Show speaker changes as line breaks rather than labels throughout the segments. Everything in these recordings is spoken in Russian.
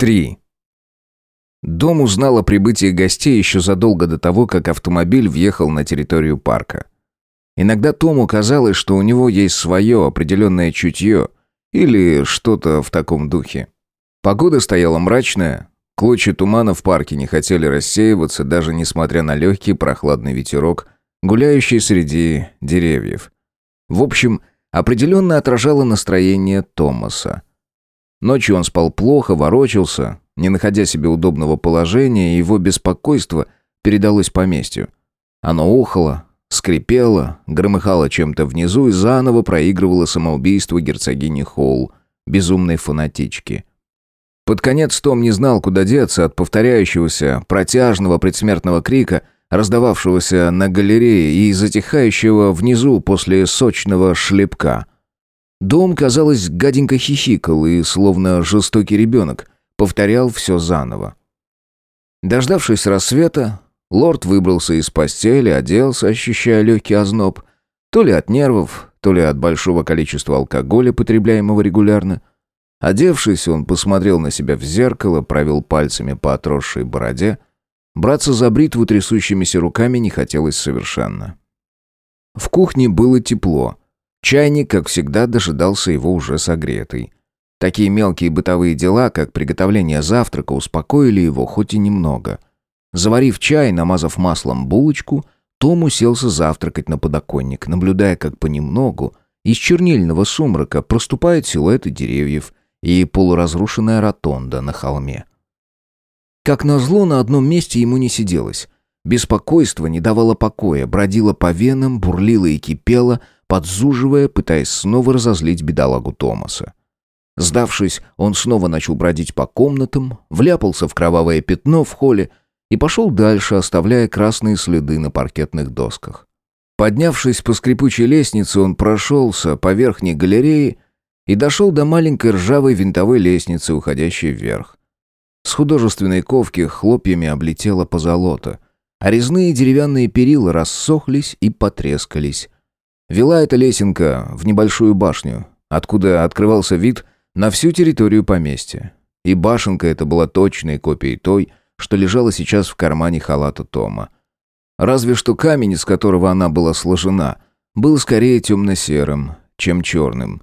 3. Дом узнал о прибытии гостей еще задолго до того, как автомобиль въехал на территорию парка. Иногда Тому казалось, что у него есть свое определенное чутье или что-то в таком духе. Погода стояла мрачная, клочья тумана в парке не хотели рассеиваться, даже несмотря на легкий прохладный ветерок, гуляющий среди деревьев. В общем, определенно отражало настроение Томаса. Ночью он спал плохо, ворочался, не находя себе удобного положения, и его беспокойство передалось поместью. Оно ухало, скрипело, громыхало чем-то внизу и заново проигрывало самоубийство герцогини Холл, безумной фанатички. Под конец Том не знал, куда деться от повторяющегося, протяжного предсмертного крика, раздававшегося на галерее и затихающего внизу после сочного шлепка. Дом, казалось, гаденько хихикал и, словно жестокий ребенок, повторял все заново. Дождавшись рассвета, лорд выбрался из постели, оделся, ощущая легкий озноб, то ли от нервов, то ли от большого количества алкоголя, потребляемого регулярно. Одевшись, он посмотрел на себя в зеркало, провел пальцами по отросшей бороде. Браться за бритву трясущимися руками не хотелось совершенно. В кухне было тепло. Чайник, как всегда, дожидался его уже согретый. Такие мелкие бытовые дела, как приготовление завтрака, успокоили его хоть и немного. Заварив чай, намазав маслом булочку, Том уселся завтракать на подоконник, наблюдая, как понемногу из чернильного сумрака проступают силуэты деревьев и полуразрушенная ротонда на холме. Как назло, на одном месте ему не сиделось. Беспокойство не давало покоя, бродило по венам, бурлило и кипело, подзуживая, пытаясь снова разозлить бедолагу Томаса. Сдавшись, он снова начал бродить по комнатам, вляпался в кровавое пятно в холле и пошел дальше, оставляя красные следы на паркетных досках. Поднявшись по скрипучей лестнице, он прошелся по верхней галерее и дошел до маленькой ржавой винтовой лестницы, уходящей вверх. С художественной ковки хлопьями облетела позолота, а резные деревянные перила рассохлись и потрескались. Вела эта лесенка в небольшую башню, откуда открывался вид на всю территорию поместья. И башенка эта была точной копией той, что лежала сейчас в кармане халата Тома. Разве что камень, из которого она была сложена, был скорее темно-серым, чем черным.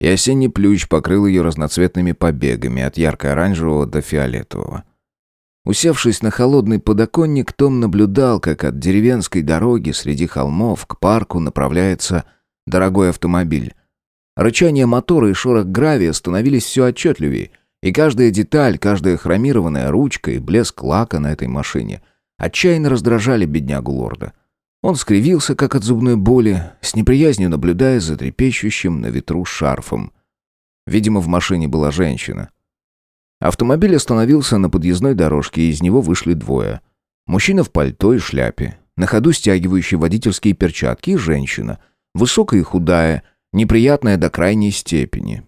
И осенний плющ покрыл ее разноцветными побегами от ярко-оранжевого до фиолетового. Усевшись на холодный подоконник, Том наблюдал, как от деревенской дороги среди холмов к парку направляется дорогой автомобиль. Рычание мотора и шорох гравия становились все отчетливее, и каждая деталь, каждая хромированная ручка и блеск лака на этой машине отчаянно раздражали беднягу лорда. Он скривился, как от зубной боли, с неприязнью наблюдая за трепещущим на ветру шарфом. Видимо, в машине была женщина. Автомобиль остановился на подъездной дорожке, и из него вышли двое. Мужчина в пальто и шляпе, на ходу стягивающий водительские перчатки, и женщина, высокая и худая, неприятная до крайней степени.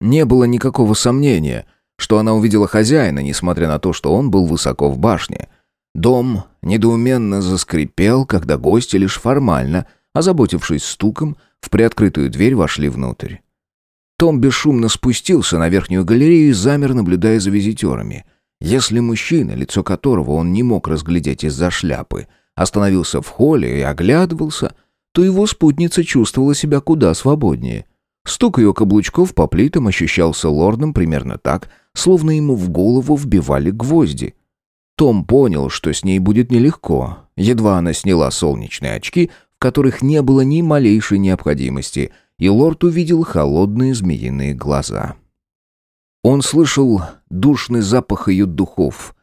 Не было никакого сомнения, что она увидела хозяина, несмотря на то, что он был высоко в башне. Дом недоуменно заскрипел, когда гости лишь формально, озаботившись стуком, в приоткрытую дверь вошли внутрь. Том бесшумно спустился на верхнюю галерею и замер, наблюдая за визитерами. Если мужчина, лицо которого он не мог разглядеть из-за шляпы, остановился в холле и оглядывался, то его спутница чувствовала себя куда свободнее. Стук ее каблучков по плитам ощущался лордом примерно так, словно ему в голову вбивали гвозди. Том понял, что с ней будет нелегко. Едва она сняла солнечные очки, в которых не было ни малейшей необходимости — и лорд увидел холодные змеиные глаза. Он слышал душный запах ее духов,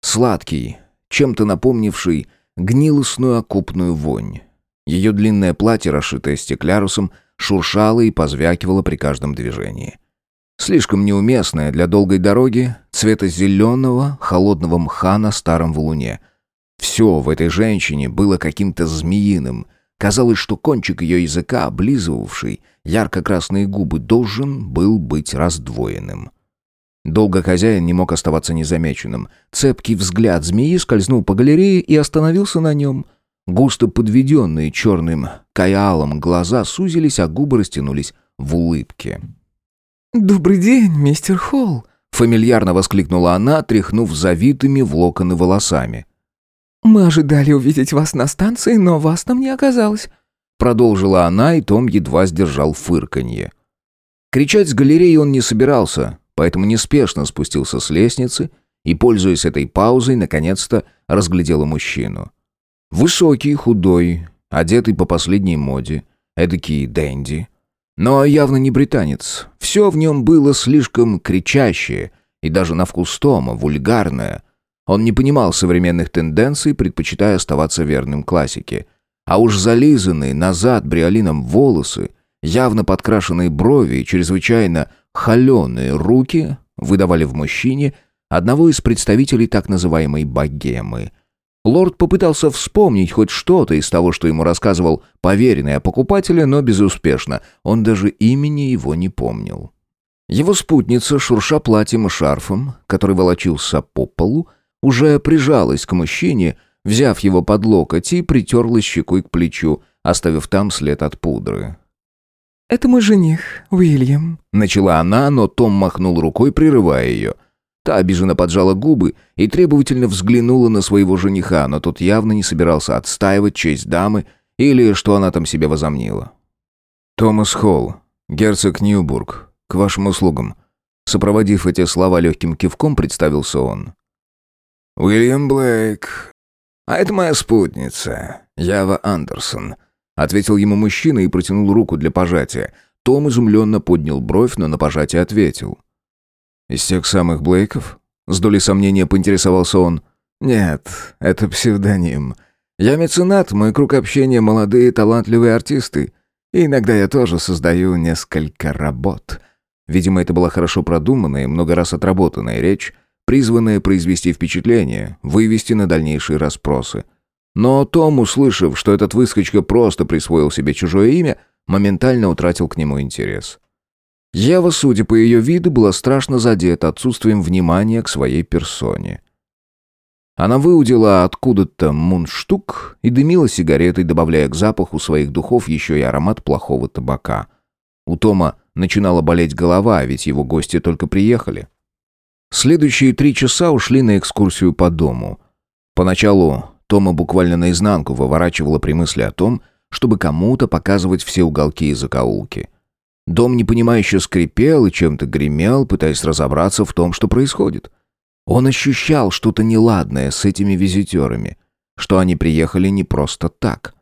сладкий, чем-то напомнивший гнилостную окупную вонь. Ее длинное платье, расшитое стеклярусом, шуршало и позвякивало при каждом движении. Слишком неуместное для долгой дороги, цвета зеленого, холодного мха на старом валуне. Все в этой женщине было каким-то змеиным, Казалось, что кончик ее языка, облизывавший ярко-красные губы, должен был быть раздвоенным. Долго хозяин не мог оставаться незамеченным. Цепкий взгляд змеи скользнул по галерее и остановился на нем. Густо подведенные черным каялом глаза сузились, а губы растянулись в улыбке.
«Добрый день, мистер Холл!»
Фамильярно воскликнула она, тряхнув завитыми в локоны волосами.
«Мы ожидали увидеть вас на станции, но вас там не оказалось»,
продолжила она, и Том едва сдержал фырканье. Кричать с галереи он не собирался, поэтому неспешно спустился с лестницы и, пользуясь этой паузой, наконец-то разглядел мужчину. Высокий, худой, одетый по последней моде, эдакий дэнди. Но явно не британец. Все в нем было слишком кричащее и даже на вкус Тома вульгарное. Он не понимал современных тенденций, предпочитая оставаться верным классике. А уж зализанные назад бриолином волосы, явно подкрашенные брови и чрезвычайно холеные руки выдавали в мужчине одного из представителей так называемой богемы – Лорд попытался вспомнить хоть что-то из того, что ему рассказывал поверенный о покупателе, но безуспешно. Он даже имени его не помнил. Его спутница, шурша платьем и шарфом, который волочился по полу, уже прижалась к мужчине, взяв его под локоть и притерлась щекой к плечу, оставив там след от пудры.
«Это мой жених, Уильям», —
начала она, но Том махнул рукой, прерывая ее. Та обиженно поджала губы и требовательно взглянула на своего жениха, но тот явно не собирался отстаивать честь дамы или что она там себе возомнила. «Томас Холл, герцог Ньюбург, к вашим услугам». Сопроводив эти слова легким кивком, представился он.
«Уильям Блейк. А это моя спутница, Ява Андерсон», — ответил ему мужчина и протянул руку для пожатия. Том изумленно поднял бровь, но на пожатие ответил.
«Из тех самых Блейков?» С долей сомнения поинтересовался он.
«Нет, это псевдоним. Я меценат, мой круг общения молодые талантливые артисты. И иногда я тоже создаю несколько работ».
Видимо, это была хорошо продуманная и много раз отработанная речь, призванная произвести впечатление, вывести на дальнейшие расспросы. Но Том, услышав, что этот выскочка просто присвоил себе чужое имя, моментально утратил к нему интерес. Ева, судя по ее виду, была страшно задета отсутствием внимания к своей персоне. Она выудила откуда-то мундштук и дымила сигаретой, добавляя к запаху своих духов еще и аромат плохого табака. У Тома начинала болеть голова, ведь его гости только приехали. Следующие три часа ушли на экскурсию по дому. Поначалу Тома буквально наизнанку выворачивала при мысли о том, чтобы кому-то показывать все уголки и закоулки. Дом непонимающе скрипел и чем-то гремел, пытаясь разобраться в том, что происходит. Он ощущал что-то неладное с этими визитерами, что они приехали не просто так.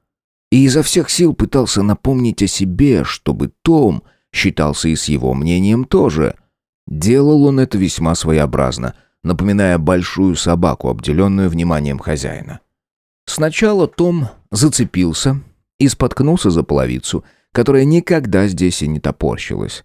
И изо всех сил пытался напомнить о себе, чтобы Том считался и с его мнением тоже. Делал он это весьма своеобразно, напоминая большую собаку, обделенную вниманием хозяина. Сначала Том зацепился и споткнулся за половицу – которая никогда здесь и не топорщилась.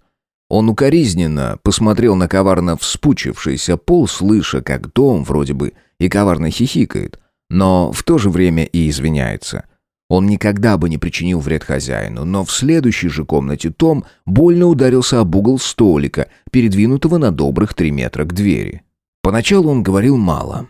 Он укоризненно посмотрел на коварно вспучившийся пол, слыша, как дом вроде бы и коварно хихикает, но в то же время и извиняется. Он никогда бы не причинил вред хозяину, но в следующей же комнате Том больно ударился об угол столика, передвинутого на добрых три метра к двери. Поначалу он говорил мало,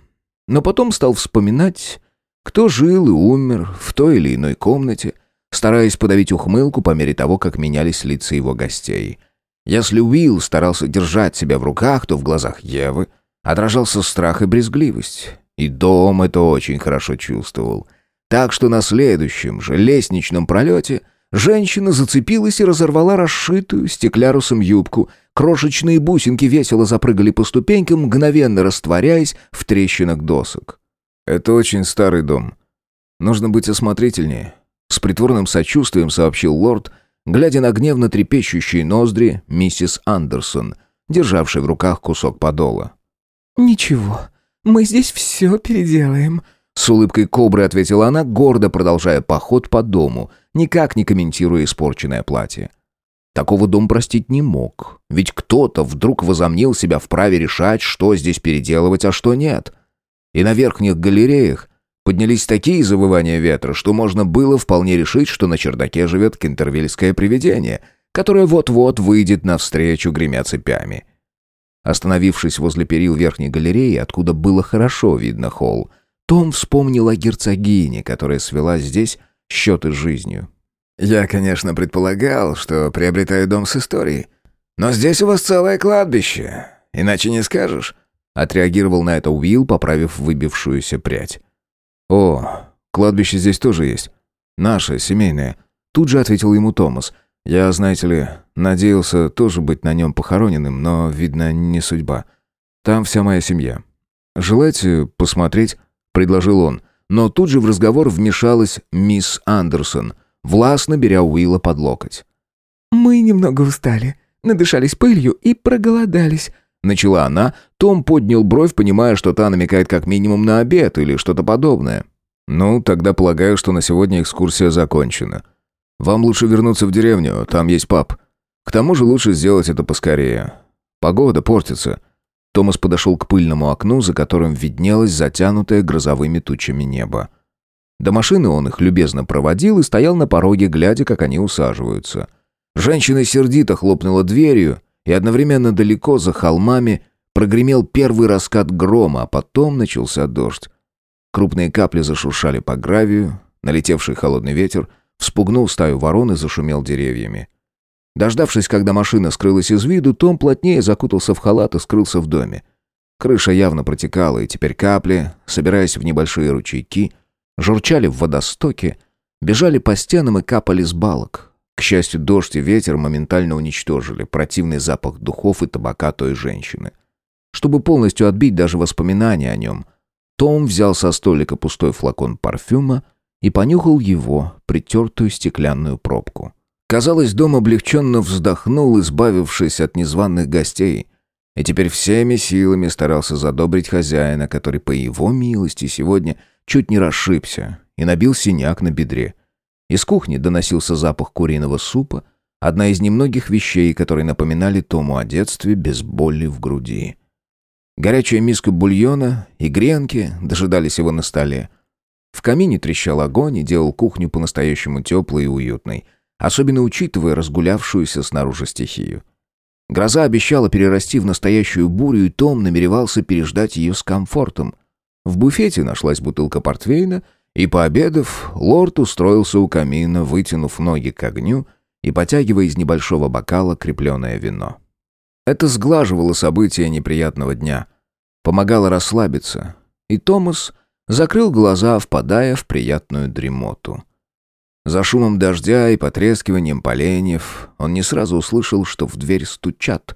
но потом стал вспоминать, кто жил и умер в той или иной комнате – стараясь подавить ухмылку по мере того, как менялись лица его гостей. Если Уилл старался держать себя в руках, то в глазах Евы отражался страх и брезгливость. И дом это очень хорошо чувствовал. Так что на следующем же лестничном пролете женщина зацепилась и разорвала расшитую стеклярусом юбку. Крошечные бусинки весело запрыгали по ступенькам, мгновенно растворяясь в трещинах досок. «Это очень старый дом. Нужно быть осмотрительнее. С притворным сочувствием сообщил лорд, глядя на гневно трепещущие ноздри миссис Андерсон, державшей в руках кусок подола.
«Ничего, мы здесь все переделаем», —
с улыбкой кобры ответила она, гордо продолжая поход по дому, никак не комментируя испорченное платье. Такого дом простить не мог, ведь кто-то вдруг возомнил себя вправе решать, что здесь переделывать, а что нет. И на верхних галереях Поднялись такие завывания ветра, что можно было вполне решить, что на чердаке живет кентервильское привидение, которое вот-вот выйдет навстречу, гремя цепями. Остановившись возле перил верхней галереи, откуда было хорошо видно холл, том вспомнил о герцогине, которая свела здесь счеты с жизнью.
«Я, конечно, предполагал, что приобретаю дом с историей, но здесь у вас целое кладбище, иначе не скажешь», — отреагировал на это Уилл, поправив выбившуюся прядь.
«О, кладбище здесь тоже есть. Наше, семейное», — тут же ответил ему Томас. «Я, знаете ли, надеялся тоже быть на нем похороненным, но, видно, не судьба. Там вся моя семья. Желаете посмотреть?» — предложил он. Но тут же в разговор вмешалась мисс Андерсон, властно беря Уилла под локоть.
«Мы немного устали, надышались пылью и проголодались», —
начала она. Том поднял бровь, понимая, что та намекает как минимум на обед или что-то подобное. «Ну, тогда полагаю, что на сегодня экскурсия закончена. Вам лучше вернуться в деревню, там есть паб. К тому же лучше сделать это поскорее. Погода портится». Томас подошел к пыльному окну, за которым виднелось затянутое грозовыми тучами небо. До машины он их любезно проводил и стоял на пороге, глядя, как они усаживаются. Женщина сердито хлопнула дверью, и одновременно далеко за холмами прогремел первый раскат грома, а потом начался дождь. Крупные капли зашуршали по гравию, налетевший холодный ветер вспугнул стаю ворон и зашумел деревьями. Дождавшись, когда машина скрылась из виду, Том плотнее закутался в халат и скрылся в доме. Крыша явно протекала, и теперь капли, собираясь в небольшие ручейки, журчали в водостоке, бежали по стенам и капали с балок. К счастью, дождь и ветер моментально уничтожили противный запах духов и табака той женщины. Чтобы полностью отбить даже воспоминания о нем, Том взял со столика пустой флакон парфюма и понюхал его, притертую стеклянную пробку. Казалось, дом облегченно вздохнул, избавившись от незваных гостей, и теперь всеми силами старался задобрить хозяина, который по его милости сегодня чуть не расшибся и набил синяк на бедре. Из кухни доносился запах куриного супа, одна из немногих вещей, которые напоминали Тому о детстве без боли в груди. Горячая миска бульона и гренки дожидались его на столе. В камине трещал огонь и делал кухню по-настоящему теплой и уютной, особенно учитывая разгулявшуюся снаружи стихию. Гроза обещала перерасти в настоящую бурю, и Том намеревался переждать ее с комфортом. В буфете нашлась бутылка портвейна — и пообедав, лорд устроился у камина, вытянув ноги к огню и потягивая из небольшого бокала крепленное вино. Это сглаживало события неприятного дня, помогало расслабиться, и Томас закрыл глаза, впадая в приятную дремоту. За шумом дождя и потрескиванием поленьев он не сразу услышал, что в дверь стучат.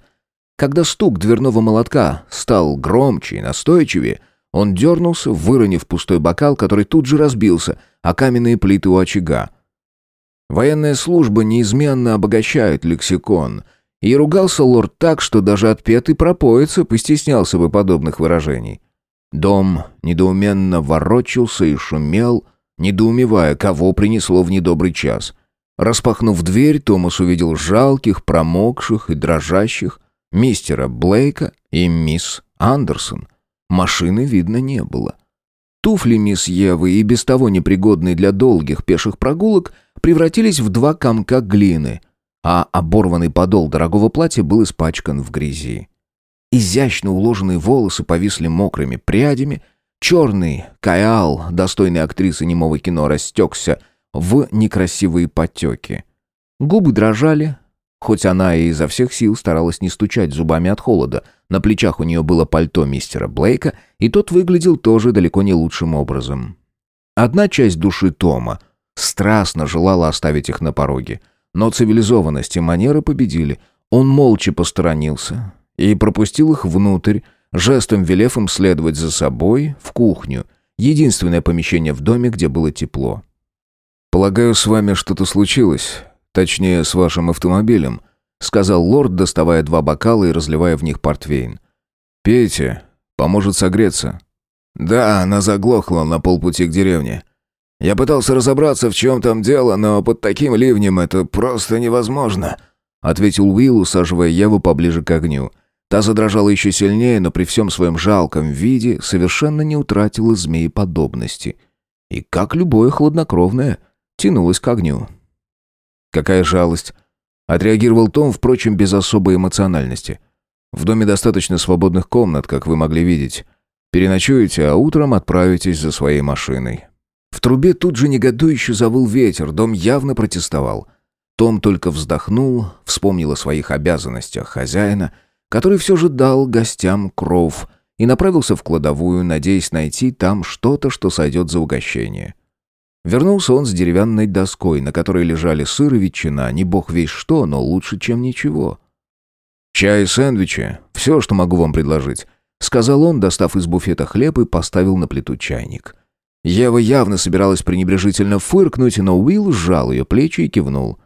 Когда стук дверного молотка стал громче и настойчивее, он дернулся, выронив пустой бокал, который тут же разбился, а каменные плиты у очага. Военная служба неизменно обогащает лексикон, и ругался лорд так, что даже отпетый пропоица постеснялся бы подобных выражений. Дом недоуменно ворочался и шумел, недоумевая, кого принесло в недобрый час. Распахнув дверь, Томас увидел жалких, промокших и дрожащих мистера Блейка и мисс Андерсон. Машины видно не было. Туфли мисс Евы, и без того непригодные для долгих пеших прогулок, превратились в два комка глины, а оборванный подол дорогого платья был испачкан в грязи. Изящно уложенные волосы повисли мокрыми прядями, черный каал, достойный актрисы немого кино, растекся в некрасивые потеки. Губы дрожали, хоть она и изо всех сил старалась не стучать зубами от холода — на плечах у нее было пальто мистера Блейка, и тот выглядел тоже далеко не лучшим образом. Одна часть души Тома страстно желала оставить их на пороге, но цивилизованность и манеры победили. Он молча посторонился и пропустил их внутрь, жестом велев им следовать за собой в кухню, единственное помещение в доме, где было тепло. «Полагаю, с вами что-то случилось, точнее, с вашим автомобилем», сказал лорд, доставая два бокала и разливая в них портвейн. «Пейте, поможет согреться». «Да, она заглохла на полпути к деревне. Я пытался разобраться, в чем там дело, но под таким ливнем это просто невозможно», ответил Уилл, усаживая Еву поближе к огню. Та задрожала еще сильнее, но при всем своем жалком виде совершенно не утратила змееподобности. И, как любое хладнокровное, тянулась к огню. Какая жалость, Отреагировал Том, впрочем, без особой эмоциональности. «В доме достаточно свободных комнат, как вы могли видеть. Переночуете, а утром отправитесь за своей машиной». В трубе тут же негодующе завыл ветер, дом явно протестовал. Том только вздохнул, вспомнил о своих обязанностях хозяина, который все же дал гостям кров и направился в кладовую, надеясь найти там что-то, что сойдет за угощение. Вернулся он с деревянной доской, на которой лежали сыр и ветчина, не бог весь что, но лучше, чем ничего. «Чай и сэндвичи — все, что могу вам предложить», — сказал он, достав из буфета хлеб и поставил на плиту чайник. Ева явно собиралась пренебрежительно фыркнуть, но Уилл сжал ее плечи и кивнул.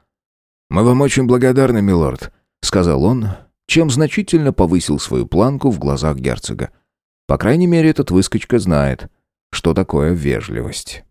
«Мы вам очень благодарны, милорд», — сказал он, чем значительно повысил свою планку в глазах герцога. По крайней мере, этот выскочка знает, что такое вежливость.